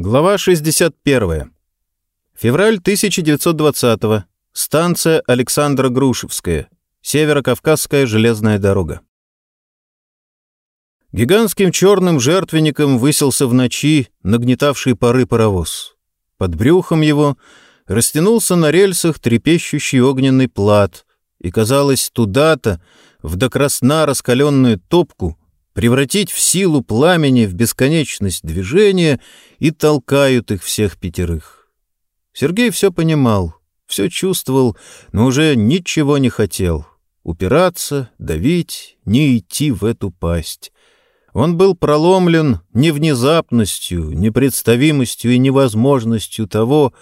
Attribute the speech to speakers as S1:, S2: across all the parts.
S1: Глава 61. Февраль 1920 -го. Станция Александра Грушевская. Северо-Кавказская железная дорога. Гигантским черным жертвенником высился в ночи нагнетавший пары паровоз. Под брюхом его растянулся на рельсах трепещущий огненный плат, и, казалось, туда-то, в докрасна раскаленную топку, превратить в силу пламени в бесконечность движения и толкают их всех пятерых. Сергей все понимал, все чувствовал, но уже ничего не хотел. Упираться, давить, не идти в эту пасть. Он был проломлен не внезапностью, непредставимостью и невозможностью того,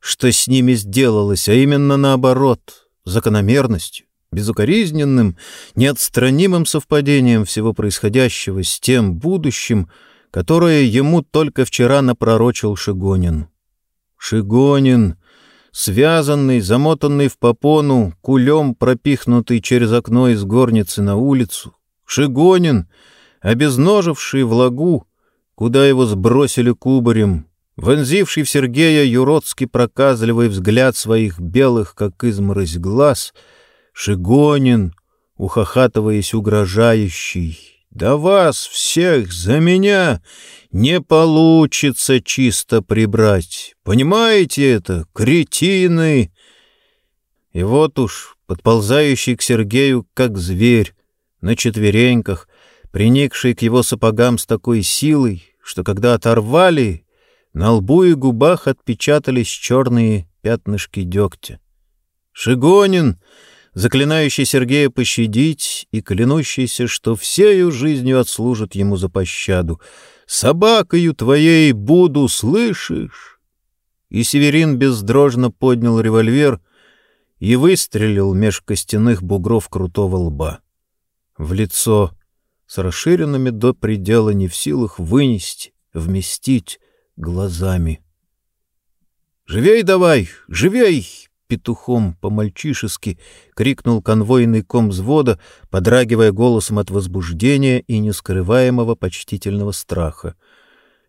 S1: что с ними сделалось, а именно наоборот, закономерностью безукоризненным, неотстранимым совпадением всего происходящего с тем будущим, которое ему только вчера напророчил Шигонин. Шигонин, связанный, замотанный в попону, кулем пропихнутый через окно из горницы на улицу. Шигонин, обезноживший влагу, куда его сбросили кубарем, вонзивший в Сергея юродский проказливый взгляд своих белых, как изморозь, глаз — Шигонин, ухахатываясь угрожающий, «Да вас всех за меня не получится чисто прибрать. Понимаете это, кретины?» И вот уж, подползающий к Сергею, как зверь, на четвереньках, приникший к его сапогам с такой силой, что когда оторвали, на лбу и губах отпечатались черные пятнышки дегтя. Шигонин заклинающий Сергея пощадить и клянущийся, что всею жизнью отслужит ему за пощаду. «Собакою твоей буду, слышишь?» И Северин бездрожно поднял револьвер и выстрелил меж костяных бугров крутого лба. В лицо, с расширенными до предела не в силах вынести, вместить глазами. «Живей давай, живей!» Петухом по-мальчишески крикнул конвойный ком взвода, подрагивая голосом от возбуждения и нескрываемого почтительного страха.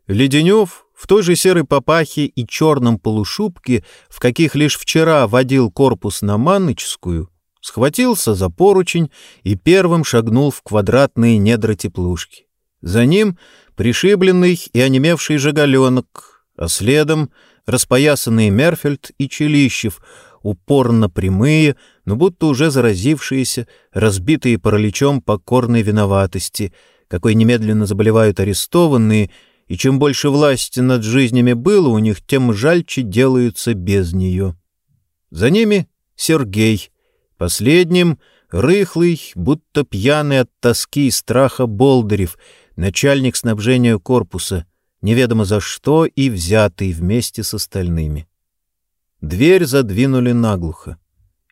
S1: Леденев в той же серой папахе и черном полушубке, в каких лишь вчера водил корпус на Манночскую, схватился за поручень и первым шагнул в квадратные недра теплушки. За ним пришибленный и онемевший жигаленок, а следом распоясанные Мерфельд и Челищев, упорно прямые, но будто уже заразившиеся, разбитые параличом покорной виноватости, какой немедленно заболевают арестованные, и чем больше власти над жизнями было у них, тем жальче делаются без нее. За ними Сергей, последним — рыхлый, будто пьяный от тоски и страха Болдырев, начальник снабжения корпуса, неведомо за что и взятый вместе с остальными. Дверь задвинули наглухо.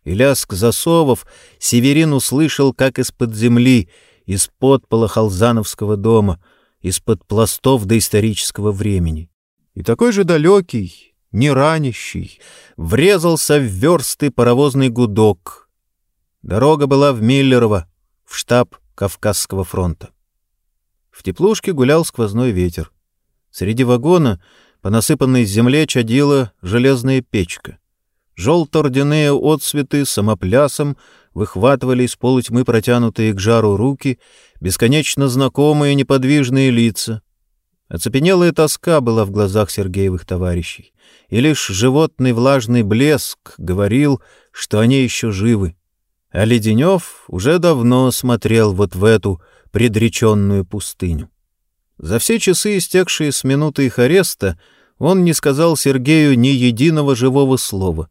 S1: И лязг засовов Северин услышал, как из-под земли, из-под пола Халзановского дома, из-под пластов доисторического времени. И такой же далекий, не ранящий, врезался в версты паровозный гудок. Дорога была в Миллерово, в штаб Кавказского фронта. В теплушке гулял сквозной ветер. Среди вагона по насыпанной земле чадила железная печка. Желто-ордяные отсветы самоплясом выхватывали из полутьмы протянутые к жару руки, бесконечно знакомые неподвижные лица. Оцепенелая тоска была в глазах Сергеевых товарищей, и лишь животный влажный блеск говорил, что они еще живы. А Леденев уже давно смотрел вот в эту предреченную пустыню. За все часы, истекшие с минуты их ареста, он не сказал Сергею ни единого живого слова.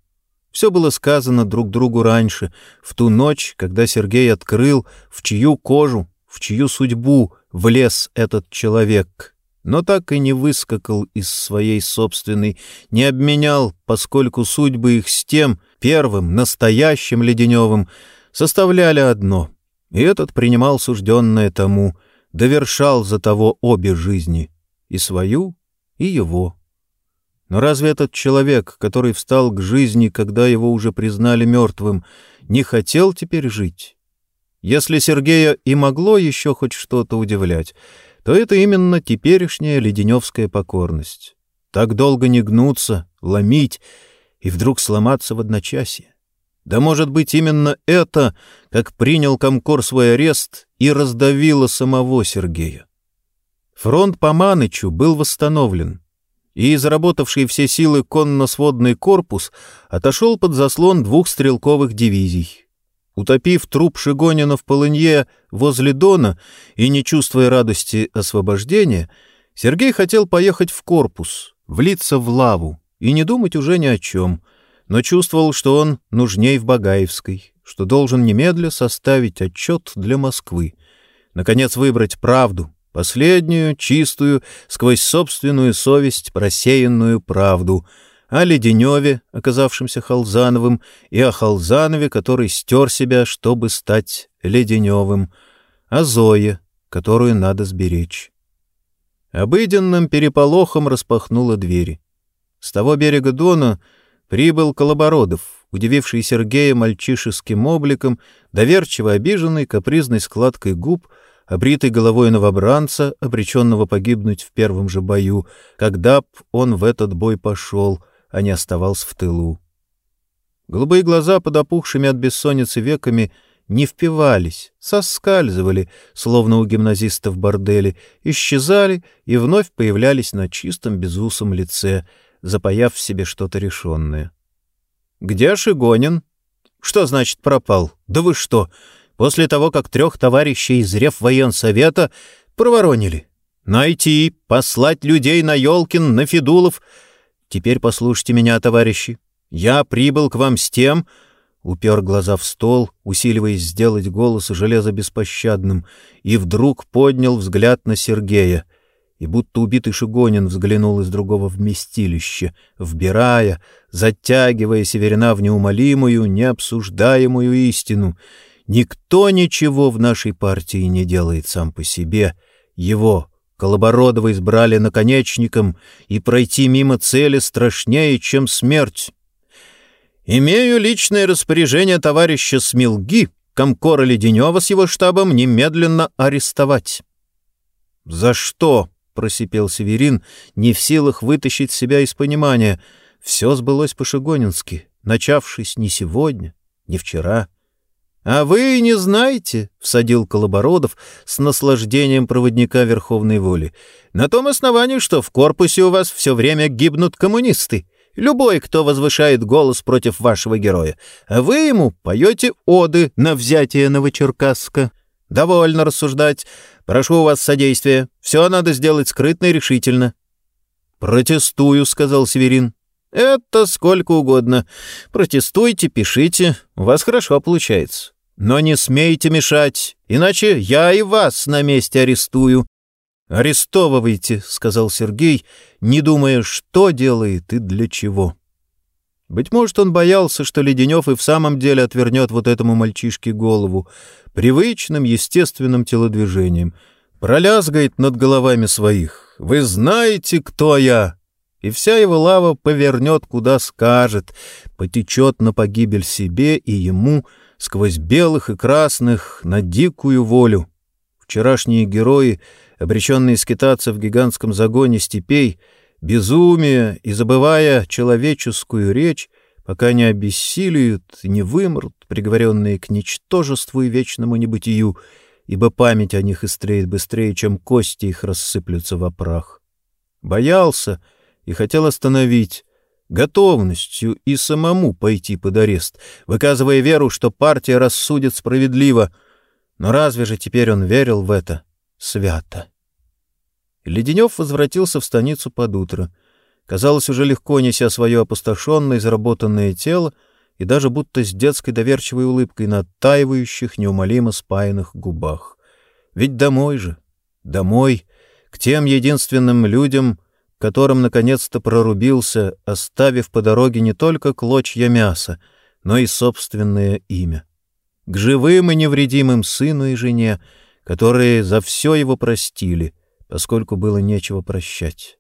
S1: Все было сказано друг другу раньше, в ту ночь, когда Сергей открыл, в чью кожу, в чью судьбу влез этот человек, но так и не выскакал из своей собственной, не обменял, поскольку судьбы их с тем, первым, настоящим Леденевым, составляли одно, и этот принимал сужденное тому — довершал за того обе жизни, и свою, и его. Но разве этот человек, который встал к жизни, когда его уже признали мертвым, не хотел теперь жить? Если Сергея и могло еще хоть что-то удивлять, то это именно теперешняя леденевская покорность. так долго не гнуться, ломить и вдруг сломаться в одночасье. Да может быть именно это, как принял Комкор свой арест и раздавило самого Сергея. Фронт по Манычу был восстановлен, и заработавший все силы конно-сводный корпус отошел под заслон двух стрелковых дивизий. Утопив труп Шигонина в полынье возле Дона и не чувствуя радости освобождения, Сергей хотел поехать в корпус, влиться в лаву и не думать уже ни о чем, но чувствовал, что он нужней в Багаевской, что должен немедля составить отчет для Москвы, наконец выбрать правду, последнюю, чистую, сквозь собственную совесть просеянную правду — о Леденеве, оказавшемся Халзановым, и о Халзанове, который стер себя, чтобы стать Леденевым, о Зое, которую надо сберечь. Обыденным переполохом распахнула двери. С того берега Дона прибыл Колобородов, удививший Сергея мальчишеским обликом, доверчиво обиженный капризной складкой губ, обритой головой новобранца, обреченного погибнуть в первом же бою, когда б он в этот бой пошел — а не оставался в тылу. Голубые глаза под опухшими от бессонницы веками не впивались, соскальзывали, словно у гимназиста в борделе, исчезали и вновь появлялись на чистом безусом лице, запаяв в себе что-то решенное. «Где Шигонин?» «Что значит пропал? Да вы что, после того, как трех товарищей из Реввоенсовета проворонили? Найти, послать людей на Ёлкин, на Федулов — Теперь послушайте меня, товарищи. Я прибыл к вам с тем...» Упер глаза в стол, усиливаясь сделать голос железа беспощадным, и вдруг поднял взгляд на Сергея, и будто убитый Шигонин взглянул из другого вместилища, вбирая, затягивая Северина в неумолимую, необсуждаемую истину. Никто ничего в нашей партии не делает сам по себе. Его, Колобородова избрали наконечником, и пройти мимо цели страшнее, чем смерть. Имею личное распоряжение товарища Смилги, комкора Леденева с его штабом, немедленно арестовать. — За что? — просипел Северин, не в силах вытащить себя из понимания. Все сбылось по-шигонински, начавшись не сегодня, не вчера — «А вы не знаете», — всадил Колобородов с наслаждением проводника Верховной воли, «на том основании, что в корпусе у вас все время гибнут коммунисты, любой, кто возвышает голос против вашего героя, а вы ему поете оды на взятие Новочеркасска. Довольно рассуждать. Прошу у вас содействия. Все надо сделать скрытно и решительно». «Протестую», — сказал Северин. «Это сколько угодно. Протестуйте, пишите. У вас хорошо получается. Но не смейте мешать, иначе я и вас на месте арестую». «Арестовывайте», — сказал Сергей, не думая, что делает и для чего. Быть может, он боялся, что Леденев и в самом деле отвернет вот этому мальчишке голову, привычным, естественным телодвижением, пролязгает над головами своих. «Вы знаете, кто я?» и вся его лава повернет, куда скажет, потечет на погибель себе и ему сквозь белых и красных на дикую волю. Вчерашние герои, обреченные скитаться в гигантском загоне степей, безумие и забывая человеческую речь, пока не обессилиют, не вымрут, приговоренные к ничтожеству и вечному небытию, ибо память о них истреет быстрее, чем кости их рассыплются в прах. Боялся — и хотел остановить готовностью и самому пойти под арест, выказывая веру, что партия рассудит справедливо. Но разве же теперь он верил в это свято? Леденев возвратился в станицу под утро. Казалось, уже легко неся свое опустошенное, заработанное тело, и даже будто с детской доверчивой улыбкой на оттаивающих, неумолимо спаянных губах. Ведь домой же, домой, к тем единственным людям, которым наконец-то прорубился, оставив по дороге не только клочья мяса, но и собственное имя. К живым и невредимым сыну и жене, которые за все его простили, поскольку было нечего прощать.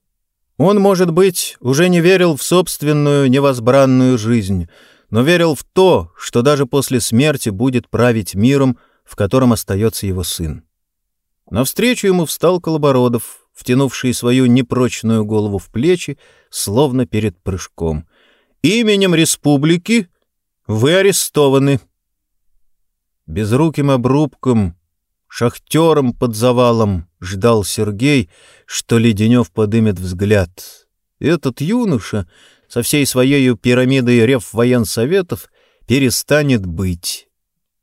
S1: Он, может быть, уже не верил в собственную невозбранную жизнь, но верил в то, что даже после смерти будет править миром, в котором остается его сын. Навстречу ему встал Колобородов, втянувший свою непрочную голову в плечи, словно перед прыжком. «Именем республики вы арестованы». Безруким обрубком, шахтером под завалом ждал Сергей, что Леденев подымет взгляд. Этот юноша со всей своей пирамидой рев военсоветов перестанет быть.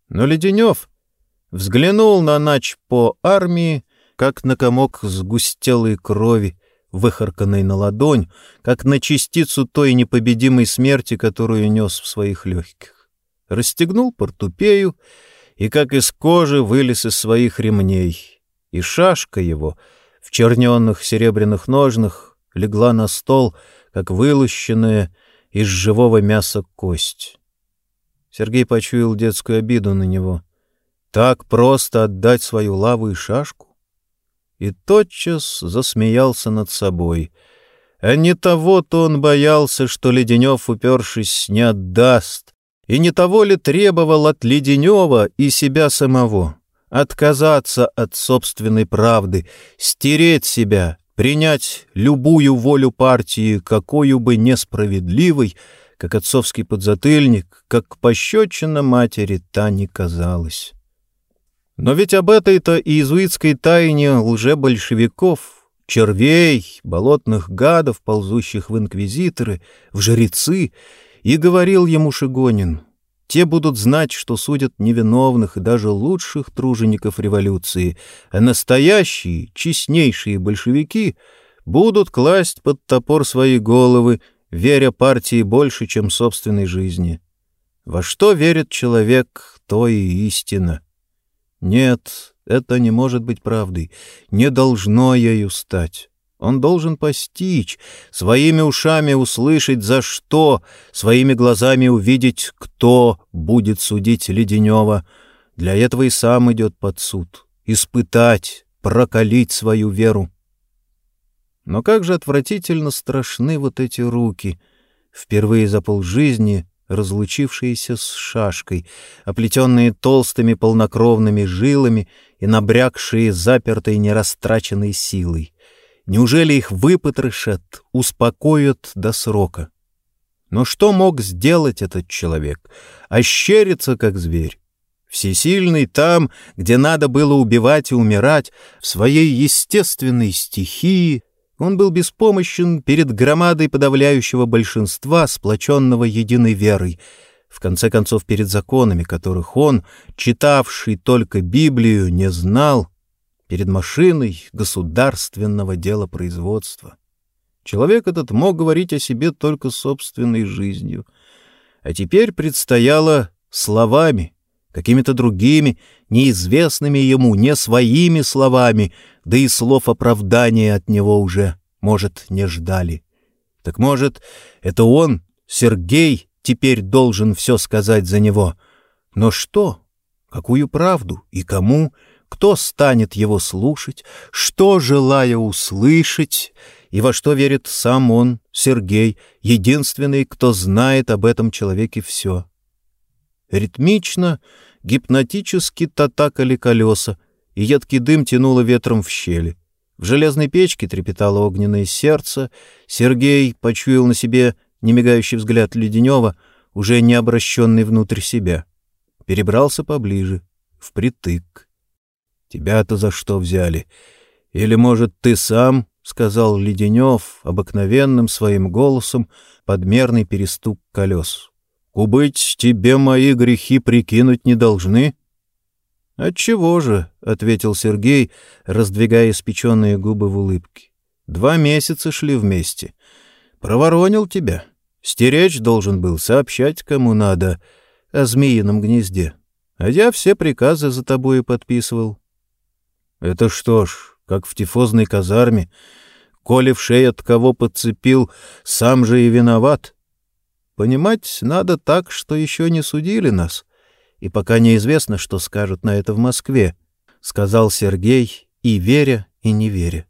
S1: Но Леденев взглянул на нач по армии, как на комок сгустелой крови, выхарканной на ладонь, как на частицу той непобедимой смерти, которую нес в своих легких. Расстегнул портупею и, как из кожи, вылез из своих ремней. И шашка его в черненных серебряных ножнах легла на стол, как вылущенная из живого мяса кость. Сергей почуял детскую обиду на него. Так просто отдать свою лаву и шашку? И тотчас засмеялся над собой. А не того-то он боялся, что Леденев, упершись, не отдаст. И не того ли требовал от Леденева и себя самого? Отказаться от собственной правды, стереть себя, принять любую волю партии, какую бы несправедливой, как отцовский подзатыльник, как пощечина матери та не казалась. Но ведь об этой-то иезуитской тайне лже-большевиков, червей, болотных гадов, ползущих в инквизиторы, в жрецы, и говорил ему Шигонин. Те будут знать, что судят невиновных и даже лучших тружеников революции, а настоящие, честнейшие большевики будут класть под топор свои головы веря партии больше, чем собственной жизни. Во что верит человек, то и истина. Нет, это не может быть правдой, не должно ею стать. Он должен постичь, своими ушами услышать, за что, своими глазами увидеть, кто будет судить Леденева. Для этого и сам идет под суд. Испытать, прокалить свою веру. Но как же отвратительно страшны вот эти руки, впервые за полжизни разлучившиеся с шашкой, оплетенные толстыми полнокровными жилами и набрякшие запертой нерастраченной силой. Неужели их выпотрошат, успокоят до срока? Но что мог сделать этот человек? Ощериться, как зверь. Всесильный там, где надо было убивать и умирать, в своей естественной стихии, он был беспомощен перед громадой подавляющего большинства, сплоченного единой верой, в конце концов перед законами, которых он, читавший только Библию, не знал, перед машиной государственного дела производства. Человек этот мог говорить о себе только собственной жизнью, а теперь предстояло словами, какими-то другими, неизвестными ему, не своими словами, да и слов оправдания от него уже, может, не ждали. Так может, это он, Сергей, теперь должен все сказать за него. Но что? Какую правду? И кому? Кто станет его слушать? Что, желая услышать? И во что верит сам он, Сергей, единственный, кто знает об этом человеке все? Ритмично, гипнотически татакали колеса, и едкий дым тянуло ветром в щели. В железной печке трепетало огненное сердце. Сергей почуял на себе немигающий взгляд Леденева, уже не обращенный внутрь себя. Перебрался поближе, впритык. «Тебя-то за что взяли? Или, может, ты сам?» — сказал Леденев обыкновенным своим голосом подмерный перестук колес. Убыть тебе мои грехи прикинуть не должны?» «Отчего же?» — ответил Сергей, раздвигая испеченные губы в улыбке. «Два месяца шли вместе. Проворонил тебя. Стеречь должен был, сообщать кому надо о змеином гнезде. А я все приказы за тобою подписывал». «Это что ж, как в тифозной казарме. Коли в шею от кого подцепил, сам же и виноват». Понимать надо так, что еще не судили нас, и пока неизвестно, что скажут на это в Москве, — сказал Сергей, и веря, и не веря.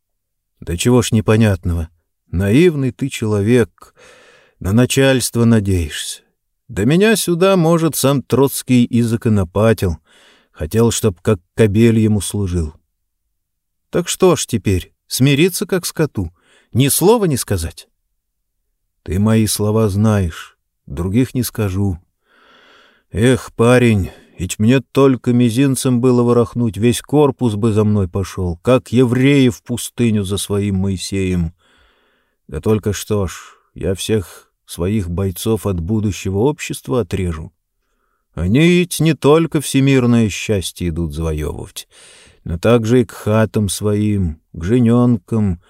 S1: — Да чего ж непонятного? Наивный ты человек, на начальство надеешься. Да меня сюда, может, сам Троцкий и законопатил, хотел, чтоб как кобель ему служил. Так что ж теперь, Смириться, как скоту. Ни слова не сказать. Ты мои слова знаешь, других не скажу. Эх, парень, ведь мне только мизинцем было ворохнуть, весь корпус бы за мной пошел, как евреи в пустыню за своим Моисеем. Да только что ж, я всех своих бойцов от будущего общества отрежу. Они ведь не только всемирное счастье идут завоевывать, но также и к хатам своим, к жененкам,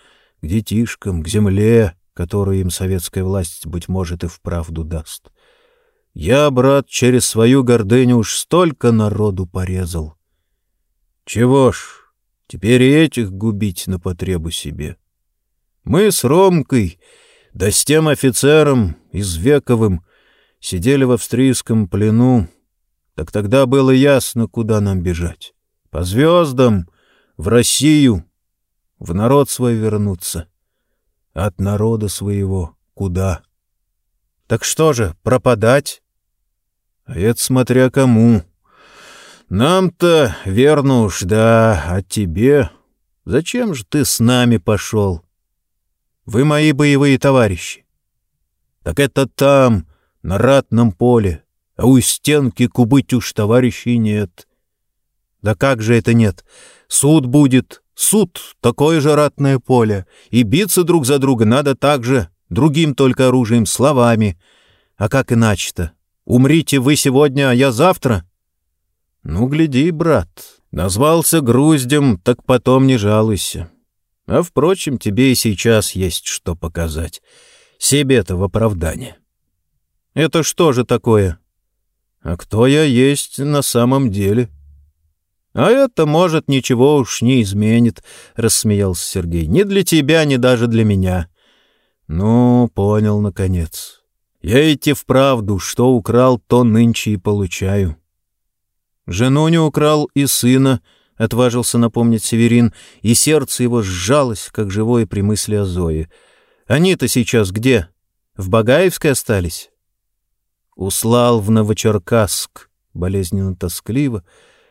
S1: к детишкам, к земле, которую им советская власть, быть может, и вправду даст. Я, брат, через свою гордыню уж столько народу порезал. Чего ж, теперь и этих губить на потребу себе. Мы с Ромкой, да с тем офицером, Извековым, сидели в австрийском плену, так тогда было ясно, куда нам бежать. По звездам, в Россию, в народ свой вернуться. От народа своего куда? Так что же, пропадать? А это смотря кому. Нам-то верно уж, да, а тебе... Зачем же ты с нами пошел? Вы мои боевые товарищи. Так это там, на ратном поле, а у стенки кубыть уж товарищей нет. Да как же это нет? Суд будет, суд — такое же ратное поле, и биться друг за друга надо так же, другим только оружием, словами. А как иначе-то? Умрите вы сегодня, а я завтра? Ну, гляди, брат, назвался груздем, так потом не жалуйся. А, впрочем, тебе и сейчас есть что показать. Себе-то в оправдание. Это что же такое? А кто я есть на самом деле? А это, может, ничего уж не изменит, — рассмеялся Сергей. Ни для тебя, ни даже для меня. Ну, понял, наконец. Я идти вправду, что украл, то нынче и получаю. Жену не украл и сына, — отважился напомнить Северин, и сердце его сжалось, как живое при мысли о Зое. Они-то сейчас где? В Багаевской остались? Услал в Новочеркасск, болезненно-тоскливо,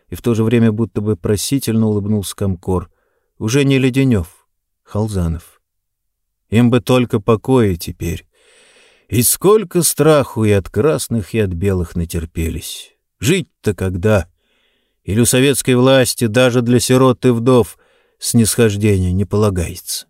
S1: и в то же время будто бы просительно улыбнулся Комкор. Уже не Леденев, Халзанов. Им бы только покоя теперь. И сколько страху и от красных, и от белых натерпелись. Жить-то когда? Или у советской власти даже для сирот и вдов снисхождения не полагается?